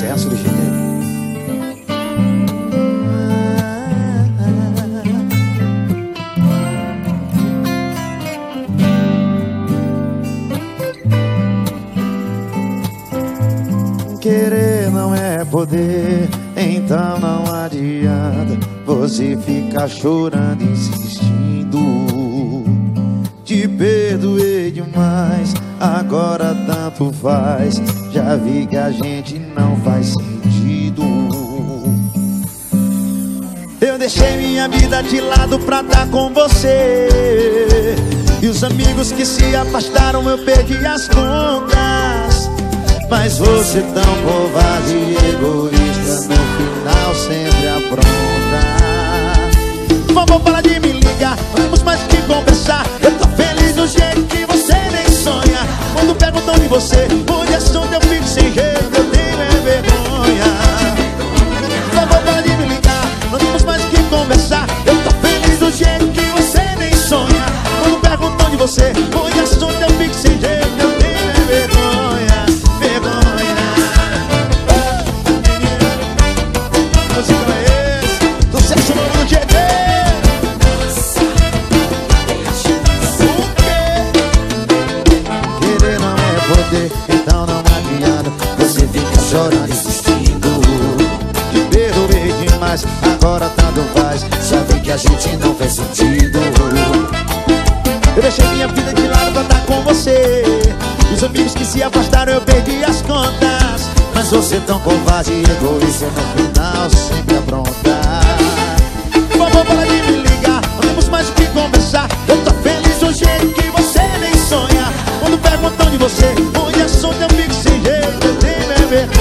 fácil do jeito. Querer não é poder, então não adianta você ficar chorando, insistindo. Te perdoei demais, agora tanto faz. Já vi que a gente não faz sentido. Eu deixei minha vida de lado pra estar com você. E os amigos que se afastaram, eu perdi as contas. Mas você tão covarde e egoísta No final sempre apronta Vamos parar de me ligar Vamos mais que conversar Eu tô feliz do jeito que você nem sonha Quando perguntam de você Onde é onde eu fico sem jeito então não adianta. Você fica chorando, insistindo. Perdoei demais, agora tanto faz. Sabe que a gente não fez sentido. Eu deixei minha vida de lado pra estar com você. Os amigos que se afastaram eu perdi as contas Mas você tão covarde e egoísta no final sempre apronta Vamos parar de me ligar, não temos mais o que conversar Eu tô feliz do jeito que você nem sonha Quando perguntam de você, beber